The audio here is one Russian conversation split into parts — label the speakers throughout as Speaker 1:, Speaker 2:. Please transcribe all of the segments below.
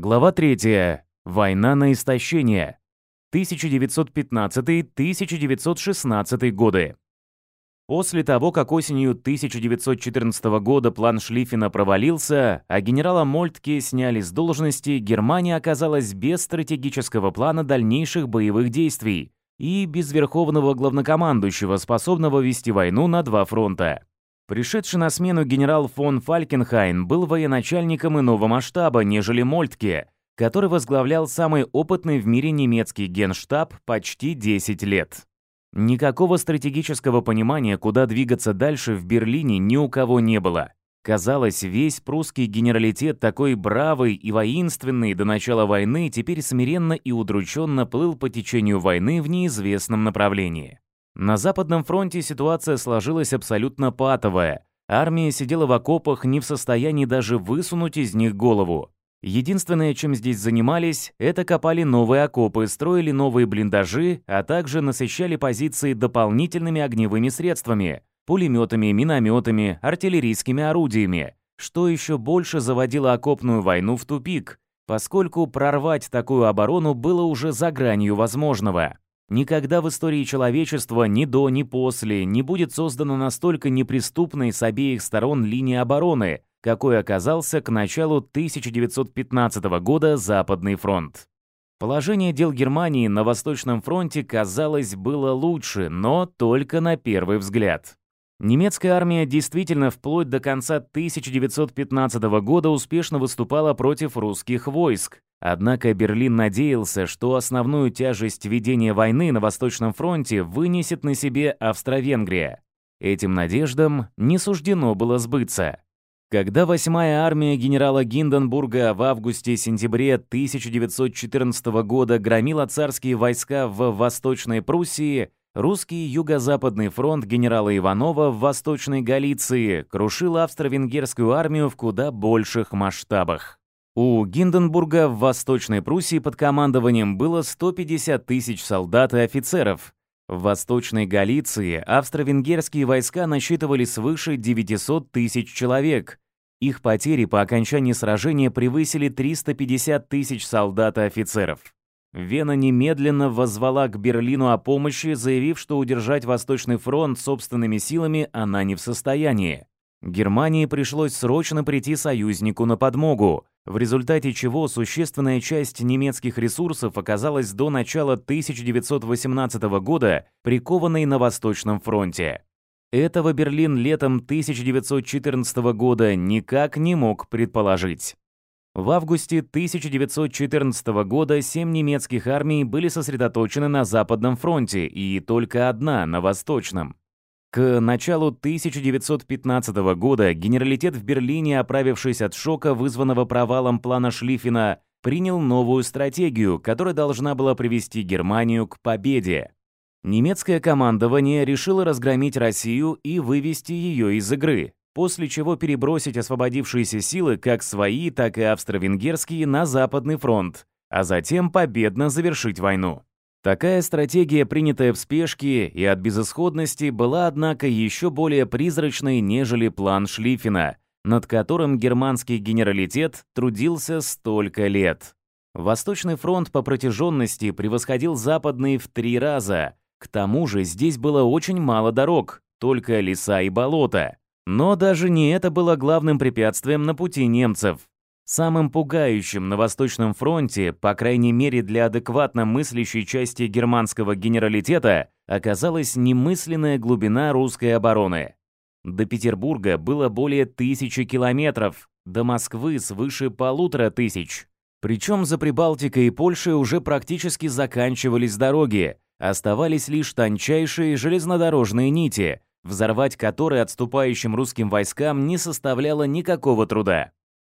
Speaker 1: Глава 3. Война на истощение. 1915-1916 годы. После того, как осенью 1914 года план Шлиффена провалился, а генерала Мольтке сняли с должности, Германия оказалась без стратегического плана дальнейших боевых действий и без верховного главнокомандующего, способного вести войну на два фронта. Пришедший на смену генерал фон Фалькенхайн был военачальником иного масштаба, нежели Мольтке, который возглавлял самый опытный в мире немецкий генштаб почти 10 лет. Никакого стратегического понимания, куда двигаться дальше в Берлине, ни у кого не было. Казалось, весь прусский генералитет, такой бравый и воинственный до начала войны, теперь смиренно и удрученно плыл по течению войны в неизвестном направлении. На Западном фронте ситуация сложилась абсолютно патовая. Армия сидела в окопах, не в состоянии даже высунуть из них голову. Единственное, чем здесь занимались, это копали новые окопы, строили новые блиндажи, а также насыщали позиции дополнительными огневыми средствами – пулеметами, минометами, артиллерийскими орудиями, что еще больше заводило окопную войну в тупик, поскольку прорвать такую оборону было уже за гранью возможного. Никогда в истории человечества ни до, ни после не будет создана настолько неприступной с обеих сторон линии обороны, какой оказался к началу 1915 года Западный фронт. Положение дел Германии на Восточном фронте, казалось, было лучше, но только на первый взгляд. Немецкая армия действительно вплоть до конца 1915 года успешно выступала против русских войск. Однако Берлин надеялся, что основную тяжесть ведения войны на Восточном фронте вынесет на себе Австро-Венгрия. Этим надеждам не суждено было сбыться. Когда 8-я армия генерала Гинденбурга в августе-сентябре 1914 года громила царские войска в Восточной Пруссии, Русский Юго-Западный фронт генерала Иванова в Восточной Галиции крушил австро-венгерскую армию в куда больших масштабах. У Гинденбурга в Восточной Пруссии под командованием было 150 тысяч солдат и офицеров. В Восточной Галиции австро-венгерские войска насчитывали свыше 900 тысяч человек. Их потери по окончании сражения превысили 350 тысяч солдат и офицеров. Вена немедленно возвала к Берлину о помощи, заявив, что удержать Восточный фронт собственными силами она не в состоянии. Германии пришлось срочно прийти союзнику на подмогу, в результате чего существенная часть немецких ресурсов оказалась до начала 1918 года прикованной на Восточном фронте. Этого Берлин летом 1914 года никак не мог предположить. В августе 1914 года семь немецких армий были сосредоточены на Западном фронте и только одна на Восточном. К началу 1915 года генералитет в Берлине, оправившись от шока, вызванного провалом плана Шлиффена, принял новую стратегию, которая должна была привести Германию к победе. Немецкое командование решило разгромить Россию и вывести ее из игры после чего перебросить освободившиеся силы как свои, так и австро-венгерские на Западный фронт, а затем победно завершить войну. Такая стратегия, принятая в спешке и от безысходности, была, однако, еще более призрачной, нежели план Шлиффена, над которым германский генералитет трудился столько лет. Восточный фронт по протяженности превосходил западный в три раза. К тому же здесь было очень мало дорог, только леса и болота. Но даже не это было главным препятствием на пути немцев. Самым пугающим на Восточном фронте, по крайней мере для адекватно мыслящей части германского генералитета, оказалась немысленная глубина русской обороны. До Петербурга было более тысячи километров, до Москвы свыше полутора тысяч. Причем за Прибалтикой и Польшей уже практически заканчивались дороги, оставались лишь тончайшие железнодорожные нити, взорвать который отступающим русским войскам не составляло никакого труда.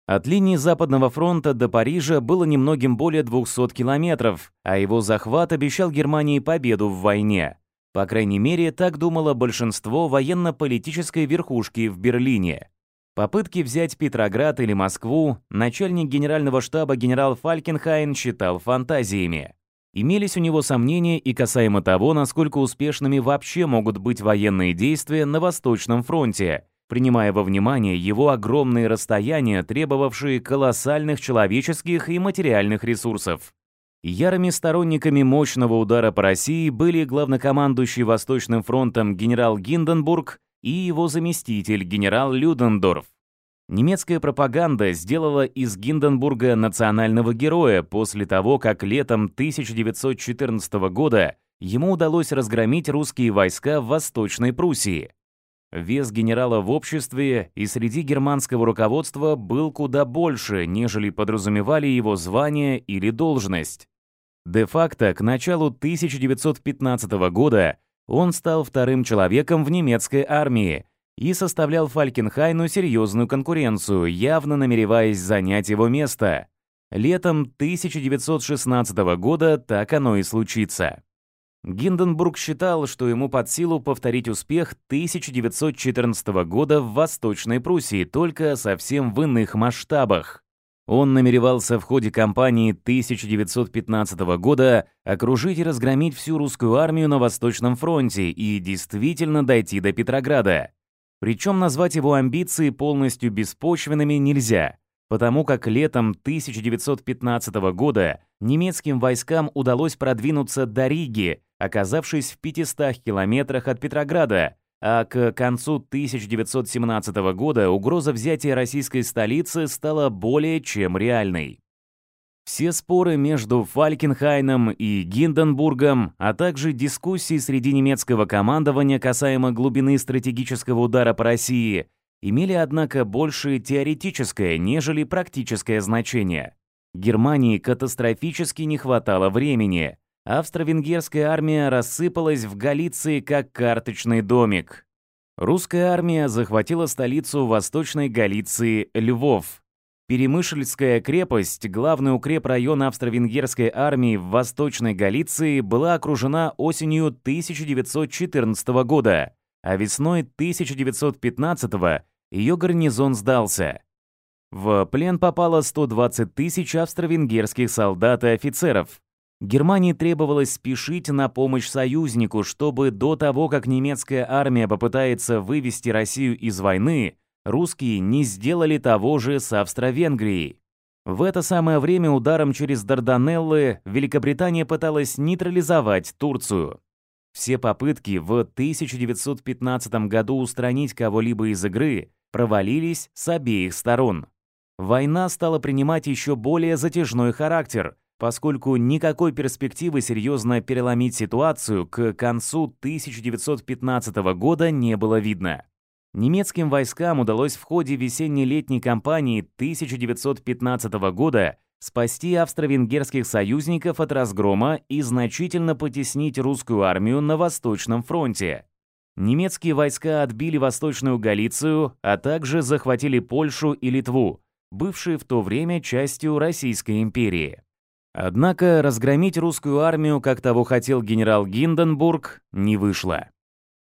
Speaker 1: От линии Западного фронта до Парижа было немногим более 200 километров, а его захват обещал Германии победу в войне. По крайней мере, так думало большинство военно-политической верхушки в Берлине. Попытки взять Петроград или Москву начальник генерального штаба генерал Фалькенхайн считал фантазиями. Имелись у него сомнения и касаемо того, насколько успешными вообще могут быть военные действия на Восточном фронте, принимая во внимание его огромные расстояния, требовавшие колоссальных человеческих и материальных ресурсов. Ярыми сторонниками мощного удара по России были главнокомандующий Восточным фронтом генерал Гинденбург и его заместитель генерал Людендорф. Немецкая пропаганда сделала из Гинденбурга национального героя после того, как летом 1914 года ему удалось разгромить русские войска в Восточной Пруссии. Вес генерала в обществе и среди германского руководства был куда больше, нежели подразумевали его звание или должность. Де-факто, к началу 1915 года он стал вторым человеком в немецкой армии – и составлял Фалькенхайну серьезную конкуренцию, явно намереваясь занять его место. Летом 1916 года так оно и случится. Гинденбург считал, что ему под силу повторить успех 1914 года в Восточной Пруссии, только совсем в иных масштабах. Он намеревался в ходе кампании 1915 года окружить и разгромить всю русскую армию на Восточном фронте и действительно дойти до Петрограда. Причем назвать его амбиции полностью беспочвенными нельзя, потому как летом 1915 года немецким войскам удалось продвинуться до Риги, оказавшись в 500 километрах от Петрограда, а к концу 1917 года угроза взятия российской столицы стала более чем реальной. Все споры между Фалькенхайном и Гинденбургом, а также дискуссии среди немецкого командования касаемо глубины стратегического удара по России, имели, однако, больше теоретическое, нежели практическое значение. Германии катастрофически не хватало времени. Австро-венгерская армия рассыпалась в Галиции как карточный домик. Русская армия захватила столицу Восточной Галиции – Львов – Перемышльская крепость, главный укреп района австро-венгерской армии в Восточной Галиции, была окружена осенью 1914 года, а весной 1915 ее гарнизон сдался. В плен попало 120 тысяч австро-венгерских солдат и офицеров. Германии требовалось спешить на помощь союзнику, чтобы до того, как немецкая армия попытается вывести Россию из войны, русские не сделали того же с Австро-Венгрией. В это самое время ударом через Дарданеллы Великобритания пыталась нейтрализовать Турцию. Все попытки в 1915 году устранить кого-либо из игры провалились с обеих сторон. Война стала принимать еще более затяжной характер, поскольку никакой перспективы серьезно переломить ситуацию к концу 1915 года не было видно. Немецким войскам удалось в ходе весенне-летней кампании 1915 года спасти австро-венгерских союзников от разгрома и значительно потеснить русскую армию на Восточном фронте. Немецкие войска отбили Восточную Галицию, а также захватили Польшу и Литву, бывшие в то время частью Российской империи. Однако разгромить русскую армию, как того хотел генерал Гинденбург, не вышло.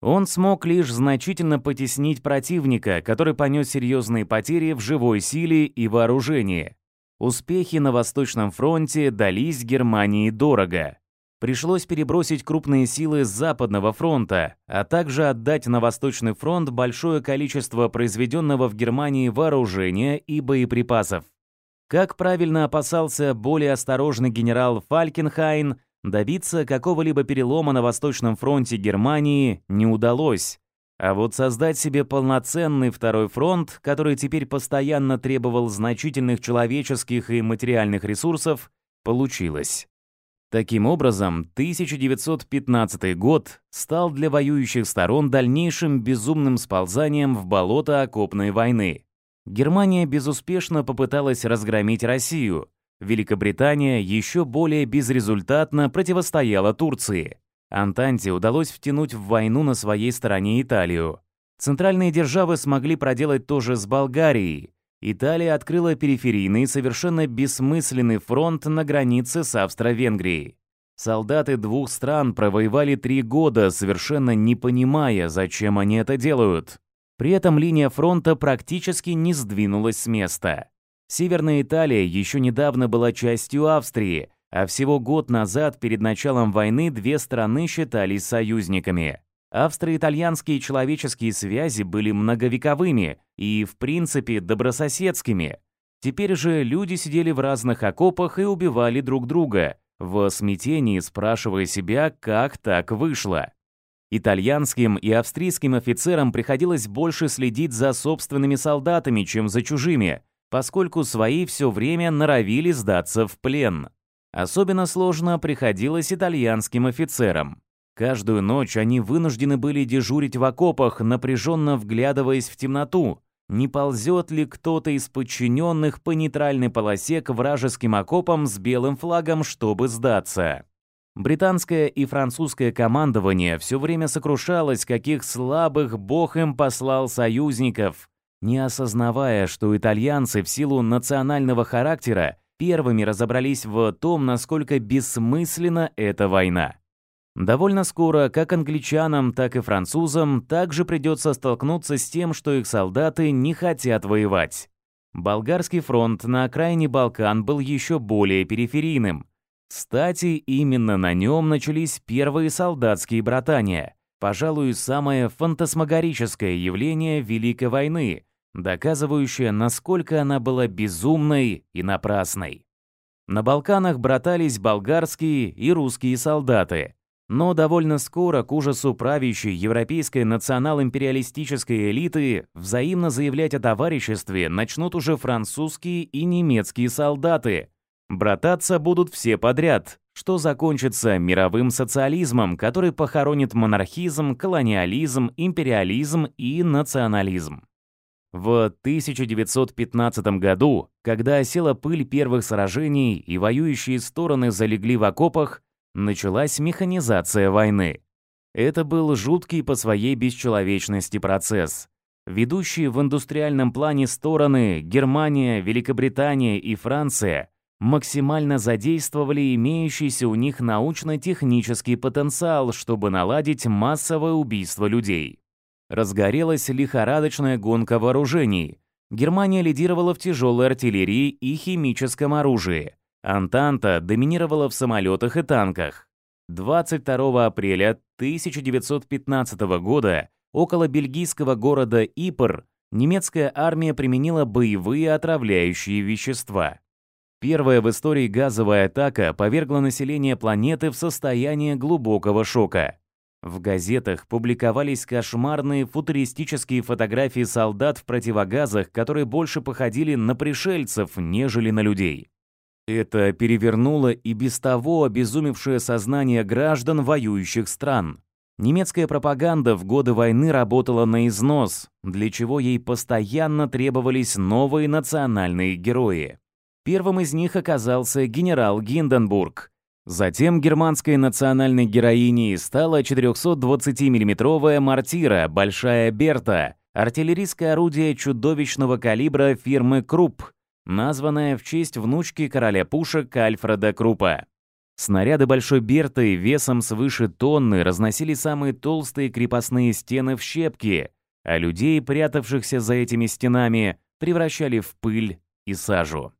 Speaker 1: Он смог лишь значительно потеснить противника, который понес серьезные потери в живой силе и вооружении. Успехи на Восточном фронте дались Германии дорого. Пришлось перебросить крупные силы с Западного фронта, а также отдать на Восточный фронт большое количество произведенного в Германии вооружения и боеприпасов. Как правильно опасался более осторожный генерал Фалькенхайн, Добиться какого-либо перелома на Восточном фронте Германии не удалось. А вот создать себе полноценный второй фронт, который теперь постоянно требовал значительных человеческих и материальных ресурсов, получилось. Таким образом, 1915 год стал для воюющих сторон дальнейшим безумным сползанием в болото окопной войны. Германия безуспешно попыталась разгромить Россию – Великобритания еще более безрезультатно противостояла Турции. Антанте удалось втянуть в войну на своей стороне Италию. Центральные державы смогли проделать то же с Болгарией. Италия открыла периферийный, совершенно бессмысленный фронт на границе с Австро-Венгрией. Солдаты двух стран провоевали три года, совершенно не понимая, зачем они это делают. При этом линия фронта практически не сдвинулась с места. Северная Италия еще недавно была частью Австрии, а всего год назад, перед началом войны, две страны считались союзниками. Австро-итальянские человеческие связи были многовековыми и, в принципе, добрососедскими. Теперь же люди сидели в разных окопах и убивали друг друга, в смятении спрашивая себя, как так вышло. Итальянским и австрийским офицерам приходилось больше следить за собственными солдатами, чем за чужими – поскольку свои все время норовили сдаться в плен. Особенно сложно приходилось итальянским офицерам. Каждую ночь они вынуждены были дежурить в окопах, напряженно вглядываясь в темноту, не ползет ли кто-то из подчиненных по нейтральной полосе к вражеским окопам с белым флагом, чтобы сдаться. Британское и французское командование все время сокрушалось, каких слабых бог им послал союзников – не осознавая, что итальянцы в силу национального характера первыми разобрались в том, насколько бессмысленна эта война. Довольно скоро как англичанам, так и французам также придется столкнуться с тем, что их солдаты не хотят воевать. Болгарский фронт на окраине Балкан был еще более периферийным. Кстати, именно на нем начались первые солдатские братания, пожалуй, самое фантасмагорическое явление Великой войны, доказывающая, насколько она была безумной и напрасной. На Балканах братались болгарские и русские солдаты, но довольно скоро к ужасу правящей европейской национал-империалистической элиты взаимно заявлять о товариществе начнут уже французские и немецкие солдаты. Брататься будут все подряд, что закончится мировым социализмом, который похоронит монархизм, колониализм, империализм и национализм. В 1915 году, когда осела пыль первых сражений и воюющие стороны залегли в окопах, началась механизация войны. Это был жуткий по своей бесчеловечности процесс. Ведущие в индустриальном плане стороны Германия, Великобритания и Франция максимально задействовали имеющийся у них научно-технический потенциал, чтобы наладить массовое убийство людей разгорелась лихорадочная гонка вооружений. Германия лидировала в тяжелой артиллерии и химическом оружии. Антанта доминировала в самолетах и танках. 22 апреля 1915 года около бельгийского города Ипр немецкая армия применила боевые отравляющие вещества. Первая в истории газовая атака повергла население планеты в состояние глубокого шока. В газетах публиковались кошмарные футуристические фотографии солдат в противогазах, которые больше походили на пришельцев, нежели на людей. Это перевернуло и без того обезумевшее сознание граждан воюющих стран. Немецкая пропаганда в годы войны работала на износ, для чего ей постоянно требовались новые национальные герои. Первым из них оказался генерал Гинденбург – Затем германской национальной героиней стала 420-миллиметровая мортира «Большая Берта», артиллерийское орудие чудовищного калибра фирмы «Крупп», названное в честь внучки короля пушек Альфреда Круппа. Снаряды Большой Берты весом свыше тонны разносили самые толстые крепостные стены в щепки, а людей, прятавшихся за этими стенами, превращали в пыль и сажу.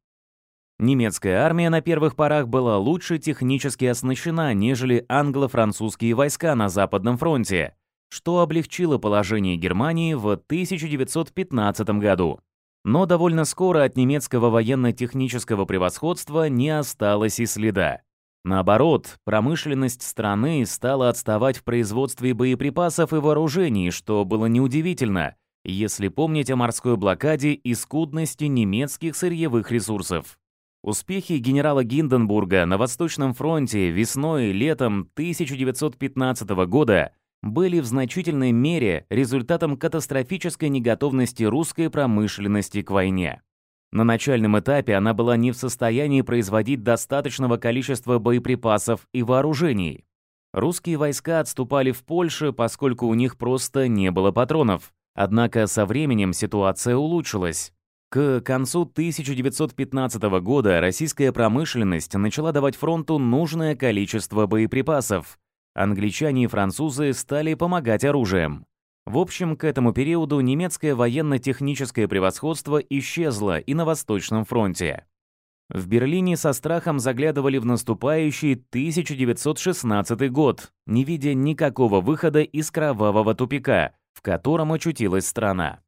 Speaker 1: Немецкая армия на первых порах была лучше технически оснащена, нежели англо-французские войска на Западном фронте, что облегчило положение Германии в 1915 году. Но довольно скоро от немецкого военно-технического превосходства не осталось и следа. Наоборот, промышленность страны стала отставать в производстве боеприпасов и вооружений, что было неудивительно, если помнить о морской блокаде и скудности немецких сырьевых ресурсов. Успехи генерала Гинденбурга на Восточном фронте весной и летом 1915 года были в значительной мере результатом катастрофической неготовности русской промышленности к войне. На начальном этапе она была не в состоянии производить достаточного количества боеприпасов и вооружений. Русские войска отступали в Польшу, поскольку у них просто не было патронов. Однако со временем ситуация улучшилась. К концу 1915 года российская промышленность начала давать фронту нужное количество боеприпасов. Англичане и французы стали помогать оружием. В общем, к этому периоду немецкое военно-техническое превосходство исчезло и на Восточном фронте. В Берлине со страхом заглядывали в наступающий 1916 год, не видя никакого выхода из кровавого тупика, в котором очутилась страна.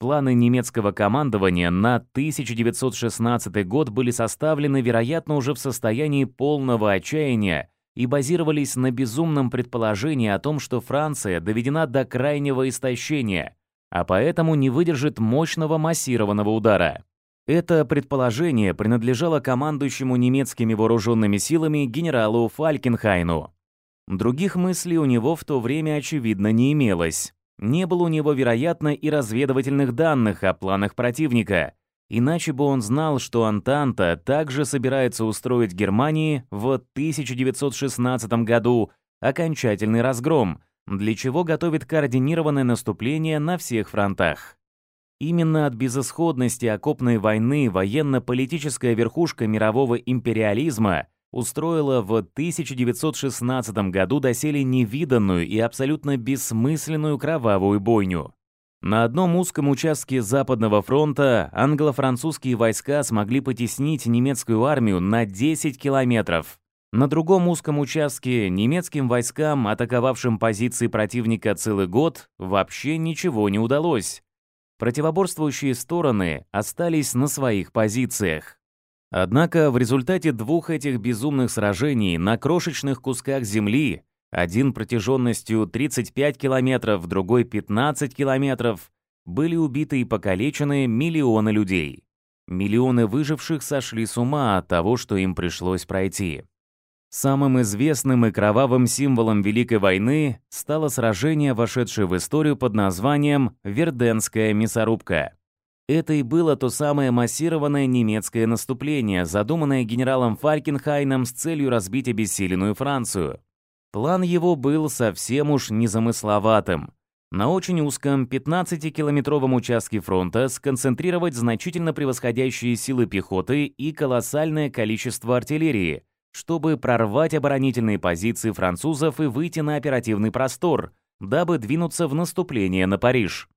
Speaker 1: Планы немецкого командования на 1916 год были составлены, вероятно, уже в состоянии полного отчаяния и базировались на безумном предположении о том, что Франция доведена до крайнего истощения, а поэтому не выдержит мощного массированного удара. Это предположение принадлежало командующему немецкими вооруженными силами генералу Фалькенхайну. Других мыслей у него в то время, очевидно, не имелось не было у него, вероятно, и разведывательных данных о планах противника, иначе бы он знал, что Антанта также собирается устроить Германии в 1916 году окончательный разгром, для чего готовит координированное наступление на всех фронтах. Именно от безысходности окопной войны военно-политическая верхушка мирового империализма – устроила в 1916 году доселе невиданную и абсолютно бессмысленную кровавую бойню. На одном узком участке Западного фронта англо-французские войска смогли потеснить немецкую армию на 10 километров. На другом узком участке немецким войскам, атаковавшим позиции противника целый год, вообще ничего не удалось. Противоборствующие стороны остались на своих позициях. Однако в результате двух этих безумных сражений на крошечных кусках земли, один протяженностью 35 километров, другой 15 километров, были убиты и покалечены миллионы людей. Миллионы выживших сошли с ума от того, что им пришлось пройти. Самым известным и кровавым символом Великой войны стало сражение, вошедшее в историю под названием «Верденская мясорубка». Это и было то самое массированное немецкое наступление, задуманное генералом Фалькенхайном с целью разбить обессиленную Францию. План его был совсем уж незамысловатым. На очень узком 15-километровом участке фронта сконцентрировать значительно превосходящие силы пехоты и колоссальное количество артиллерии, чтобы прорвать оборонительные позиции французов и выйти на оперативный простор, дабы двинуться в наступление на Париж.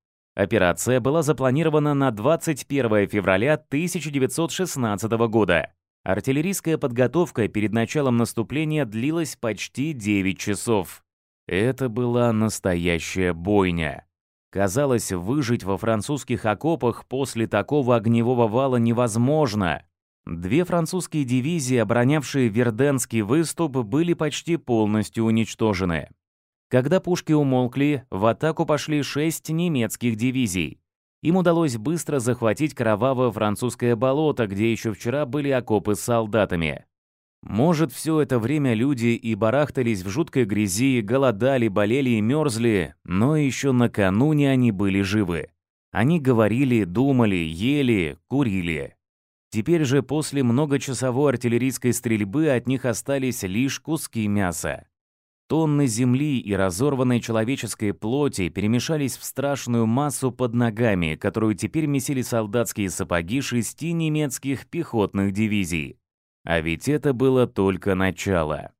Speaker 1: Операция была запланирована на 21 февраля 1916 года. Артиллерийская подготовка перед началом наступления длилась почти 9 часов. Это была настоящая бойня. Казалось, выжить во французских окопах после такого огневого вала невозможно. Две французские дивизии, оборонявшие Верденский выступ, были почти полностью уничтожены. Когда пушки умолкли, в атаку пошли шесть немецких дивизий. Им удалось быстро захватить кровавое французское болото, где еще вчера были окопы с солдатами. Может, все это время люди и барахтались в жуткой грязи, голодали, болели и мерзли, но еще накануне они были живы. Они говорили, думали, ели, курили. Теперь же после многочасовой артиллерийской стрельбы от них остались лишь куски мяса. Тонны земли и разорванной человеческой плоти перемешались в страшную массу под ногами, которую теперь месили солдатские сапоги шести немецких пехотных дивизий. А ведь это было только начало.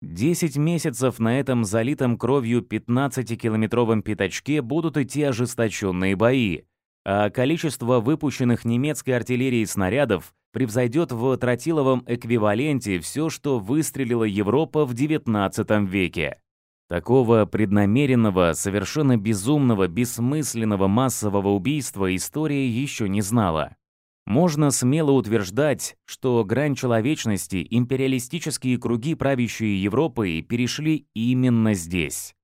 Speaker 1: Десять месяцев на этом залитом кровью 15-километровом пятачке будут идти ожесточенные бои, а количество выпущенных немецкой артиллерией снарядов превзойдет в тротиловом эквиваленте все, что выстрелила Европа в XIX веке. Такого преднамеренного, совершенно безумного, бессмысленного массового убийства история еще не знала. Можно смело утверждать, что грань человечности империалистические круги, правящие Европой, перешли именно здесь.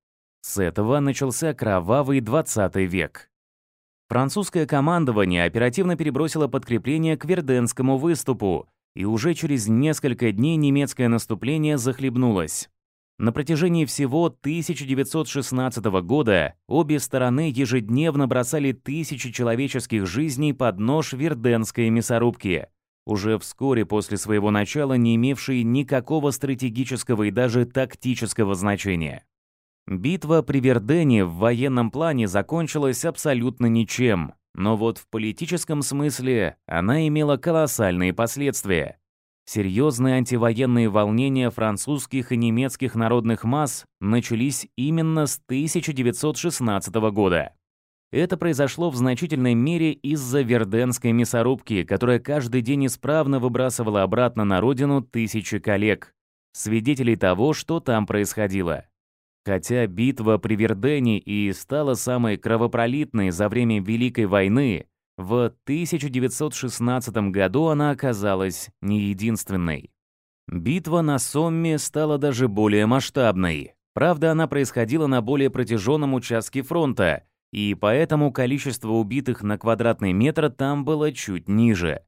Speaker 1: С этого начался кровавый 20 век. Французское командование оперативно перебросило подкрепление к Верденскому выступу, и уже через несколько дней немецкое наступление захлебнулось. На протяжении всего 1916 года обе стороны ежедневно бросали тысячи человеческих жизней под нож Верденской мясорубки, уже вскоре после своего начала не имевшие никакого стратегического и даже тактического значения. Битва при Вердене в военном плане закончилась абсолютно ничем, но вот в политическом смысле она имела колоссальные последствия. Серьезные антивоенные волнения французских и немецких народных масс начались именно с 1916 года. Это произошло в значительной мере из-за Верденской мясорубки, которая каждый день исправно выбрасывала обратно на родину тысячи коллег, свидетелей того, что там происходило. Хотя битва при Вердене и стала самой кровопролитной за время Великой войны, в 1916 году она оказалась не единственной. Битва на Сомме стала даже более масштабной. Правда, она происходила на более протяженном участке фронта, и поэтому количество убитых на квадратный метр там было чуть ниже.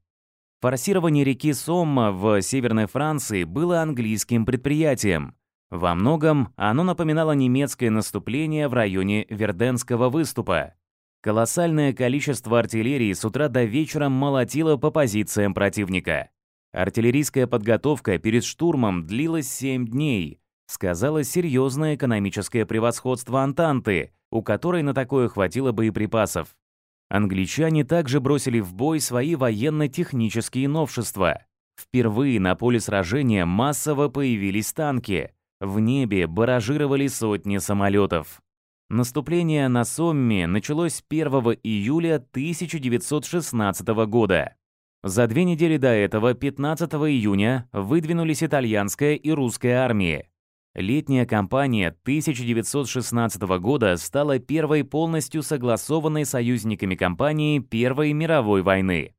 Speaker 1: Форсирование реки Сомма в Северной Франции было английским предприятием, во многом оно напоминало немецкое наступление в районе Верденского выступа. Колоссальное количество артиллерии с утра до вечера молотило по позициям противника. Артиллерийская подготовка перед штурмом длилась 7 дней. Сказалось серьезное экономическое превосходство Антанты, у которой на такое хватило боеприпасов. Англичане также бросили в бой свои военно-технические новшества. Впервые на поле сражения массово появились танки – в небе баражировали сотни самолетов. Наступление на Сомме началось 1 июля 1916 года. За две недели до этого, 15 июня, выдвинулись итальянская и русская армии. Летняя кампания 1916 года стала первой полностью согласованной союзниками кампании Первой мировой войны.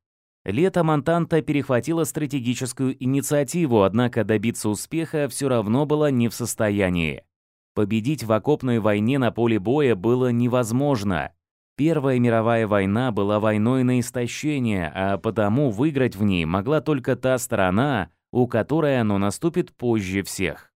Speaker 1: Лето Монтанта перехватила стратегическую инициативу, однако добиться успеха все равно было не в состоянии. Победить в окопной войне на поле боя было невозможно. Первая мировая война была войной на истощение, а потому выиграть в ней могла только та сторона, у которой оно наступит позже всех.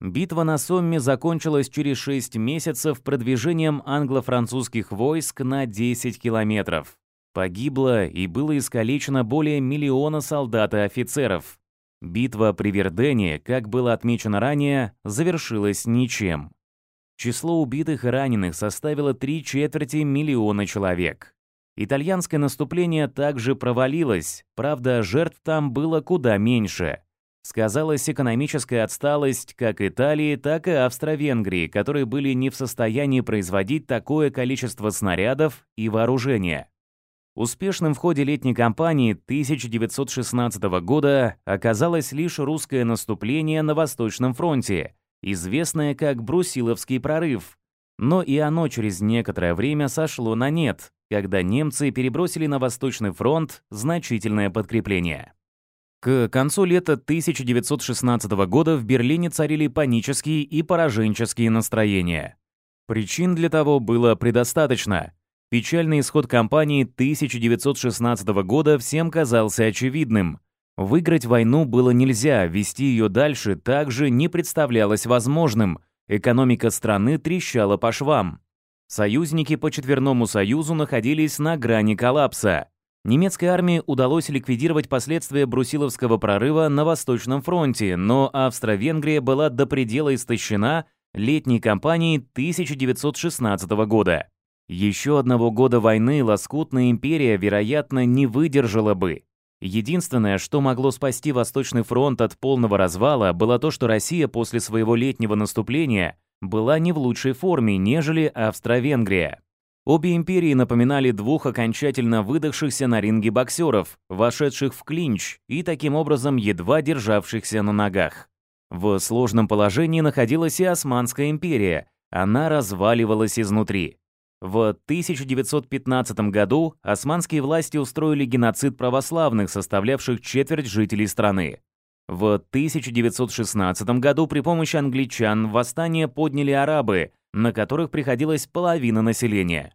Speaker 1: Битва на Сомме закончилась через 6 месяцев продвижением англо-французских войск на 10 километров. Погибло и было искалечено более миллиона солдат и офицеров. Битва при Вердене, как было отмечено ранее, завершилась ничем. Число убитых и раненых составило три четверти миллиона человек. Итальянское наступление также провалилось, правда, жертв там было куда меньше. Сказалась экономическая отсталость как Италии, так и Австро-Венгрии, которые были не в состоянии производить такое количество снарядов и вооружения. Успешным в ходе летней кампании 1916 года оказалось лишь русское наступление на Восточном фронте, известное как Брусиловский прорыв. Но и оно через некоторое время сошло на нет, когда немцы перебросили на Восточный фронт значительное подкрепление. К концу лета 1916 года в Берлине царили панические и пораженческие настроения. Причин для того было предостаточно – Печальный исход кампании 1916 года всем казался очевидным. Выиграть войну было нельзя, вести ее дальше также не представлялось возможным. Экономика страны трещала по швам. Союзники по Четверному Союзу находились на грани коллапса. Немецкой армии удалось ликвидировать последствия Брусиловского прорыва на Восточном фронте, но Австро-Венгрия была до предела истощена летней кампанией 1916 года. Еще одного года войны лоскутная империя, вероятно, не выдержала бы. Единственное, что могло спасти Восточный фронт от полного развала, было то, что Россия после своего летнего наступления была не в лучшей форме, нежели Австро-Венгрия. Обе империи напоминали двух окончательно выдохшихся на ринге боксеров, вошедших в клинч и таким образом едва державшихся на ногах. В сложном положении находилась и Османская империя, она разваливалась изнутри. В 1915 году османские власти устроили геноцид православных, составлявших четверть жителей страны. В 1916 году при помощи англичан восстание подняли арабы, на которых приходилась половина населения.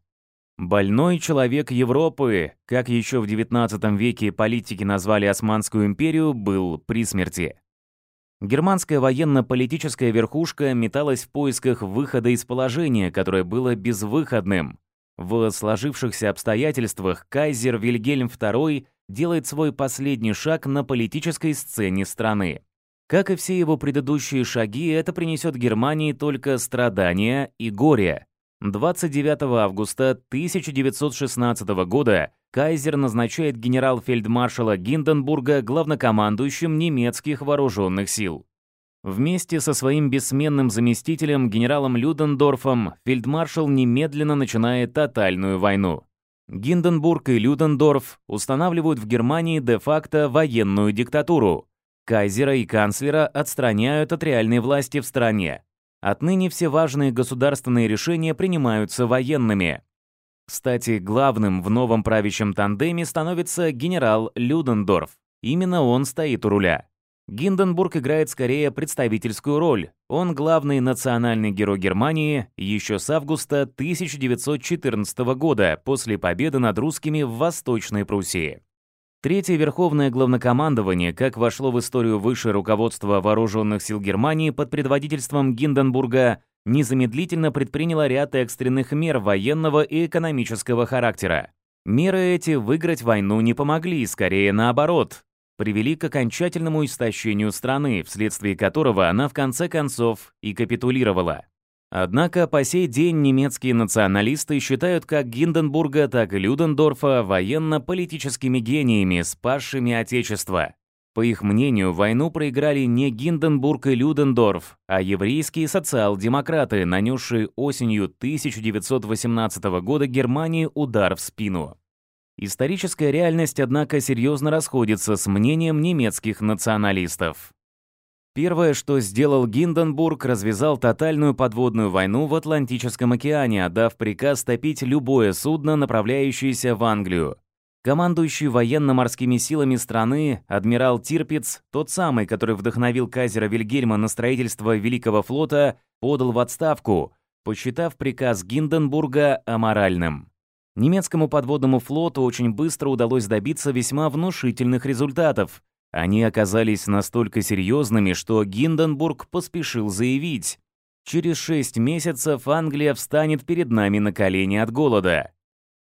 Speaker 1: Больной человек Европы, как еще в XIX веке политики назвали Османскую империю, был при смерти. Германская военно-политическая верхушка металась в поисках выхода из положения, которое было безвыходным. В сложившихся обстоятельствах кайзер Вильгельм II делает свой последний шаг на политической сцене страны. Как и все его предыдущие шаги, это принесет Германии только страдания и горе. 29 августа 1916 года Кайзер назначает генерал-фельдмаршала Гинденбурга главнокомандующим немецких вооруженных сил. Вместе со своим бессменным заместителем генералом Людендорфом фельдмаршал немедленно начинает тотальную войну. Гинденбург и Людендорф устанавливают в Германии де-факто военную диктатуру. Кайзера и канцлера отстраняют от реальной власти в стране. Отныне все важные государственные решения принимаются военными. Кстати, главным в новом правящем тандеме становится генерал Людендорф. Именно он стоит у руля. Гинденбург играет скорее представительскую роль. Он главный национальный герой Германии еще с августа 1914 года, после победы над русскими в Восточной Пруссии. Третье верховное главнокомандование, как вошло в историю высшее руководство вооруженных сил Германии под предводительством Гинденбурга, незамедлительно предприняло ряд экстренных мер военного и экономического характера. Меры эти выиграть войну не помогли, скорее наоборот, привели к окончательному истощению страны, вследствие которого она в конце концов и капитулировала. Однако по сей день немецкие националисты считают как Гинденбурга, так и Людендорфа военно-политическими гениями, спасшими Отечество. По их мнению, войну проиграли не Гинденбург и Людендорф, а еврейские социал-демократы, нанесшие осенью 1918 года Германии удар в спину. Историческая реальность, однако, серьезно расходится с мнением немецких националистов. Первое, что сделал Гинденбург, развязал тотальную подводную войну в Атлантическом океане, отдав приказ топить любое судно, направляющееся в Англию. Командующий военно-морскими силами страны, адмирал Тирпиц, тот самый, который вдохновил Казера Вильгельма на строительство Великого флота, подал в отставку, посчитав приказ Гинденбурга аморальным. Немецкому подводному флоту очень быстро удалось добиться весьма внушительных результатов – они оказались настолько серьезными, что Гинденбург поспешил заявить, «Через шесть месяцев Англия встанет перед нами на колени от голода».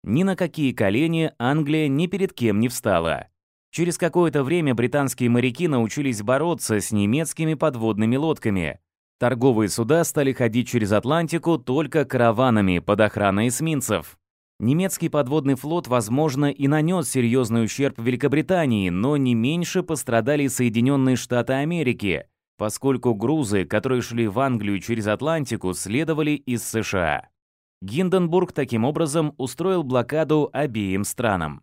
Speaker 1: Ни на какие колени Англия ни перед кем не встала. Через какое-то время британские моряки научились бороться с немецкими подводными лодками. Торговые суда стали ходить через Атлантику только караванами под охраной эсминцев. Немецкий подводный флот, возможно, и нанес серьезный ущерб Великобритании, но не меньше пострадали Соединенные Штаты Америки, поскольку грузы, которые шли в Англию через Атлантику, следовали из США. Гинденбург таким образом устроил блокаду обеим странам.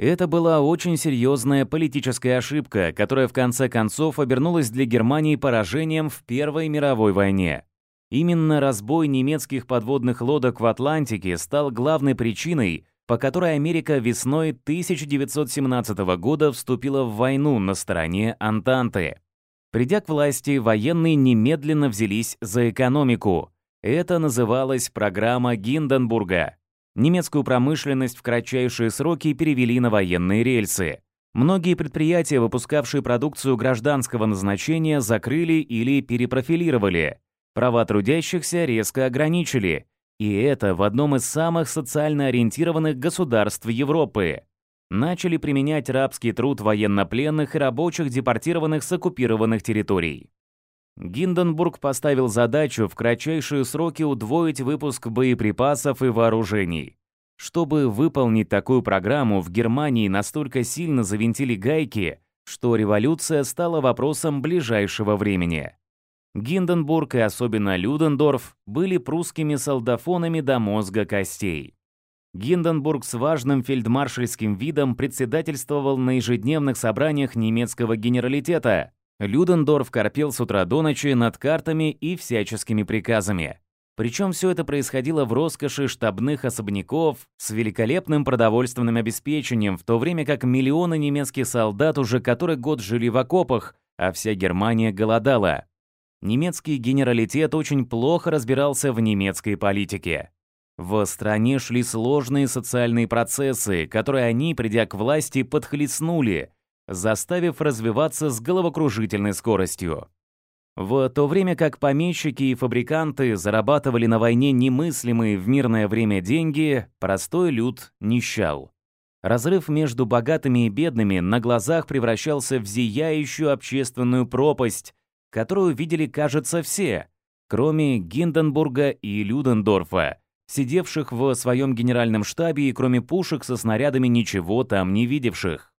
Speaker 1: Это была очень серьезная политическая ошибка, которая в конце концов обернулась для Германии поражением в Первой мировой войне. Именно разбой немецких подводных лодок в Атлантике стал главной причиной, по которой Америка весной 1917 года вступила в войну на стороне Антанты. Придя к власти, военные немедленно взялись за экономику. Это называлось программа Гинденбурга. Немецкую промышленность в кратчайшие сроки перевели на военные рельсы. Многие предприятия, выпускавшие продукцию гражданского назначения, закрыли или перепрофилировали. Права трудящихся резко ограничили, и это в одном из самых социально ориентированных государств Европы. Начали применять рабский труд военнопленных и рабочих, депортированных с оккупированных территорий. Гинденбург поставил задачу в кратчайшие сроки удвоить выпуск боеприпасов и вооружений. Чтобы выполнить такую программу, в Германии настолько сильно завинтили гайки, что революция стала вопросом ближайшего времени. Гинденбург и особенно Людендорф были прусскими солдафонами до мозга костей. Гинденбург с важным фельдмаршальским видом председательствовал на ежедневных собраниях немецкого генералитета. Людендорф корпел с утра до ночи над картами и всяческими приказами. Причем все это происходило в роскоши штабных особняков с великолепным продовольственным обеспечением, в то время как миллионы немецких солдат уже который год жили в окопах, а вся Германия голодала немецкий генералитет очень плохо разбирался в немецкой политике. В стране шли сложные социальные процессы, которые они, придя к власти, подхлестнули, заставив развиваться с головокружительной скоростью. В то время как помещики и фабриканты зарабатывали на войне немыслимые в мирное время деньги, простой люд нищал. Разрыв между богатыми и бедными на глазах превращался в зияющую общественную пропасть, которую видели, кажется, все, кроме Гинденбурга и Людендорфа, сидевших в своем генеральном штабе и кроме пушек со снарядами ничего там не видевших.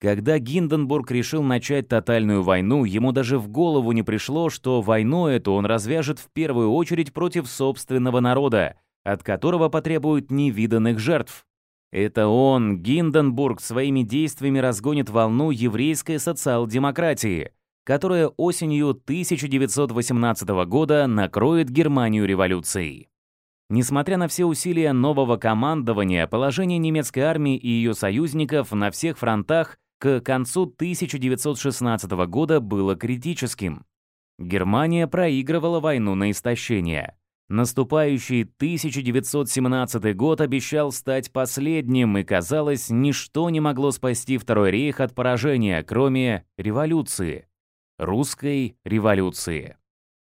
Speaker 1: Когда Гинденбург решил начать тотальную войну, ему даже в голову не пришло, что войну эту он развяжет в первую очередь против собственного народа, от которого потребует невиданных жертв. Это он, Гинденбург, своими действиями разгонит волну еврейской социал-демократии – которая осенью 1918 года накроет Германию революцией. Несмотря на все усилия нового командования, положение немецкой армии и ее союзников на всех фронтах к концу 1916 года было критическим. Германия проигрывала войну на истощение. Наступающий 1917 год обещал стать последним, и, казалось, ничто не могло спасти Второй рейх от поражения, кроме революции русской революции.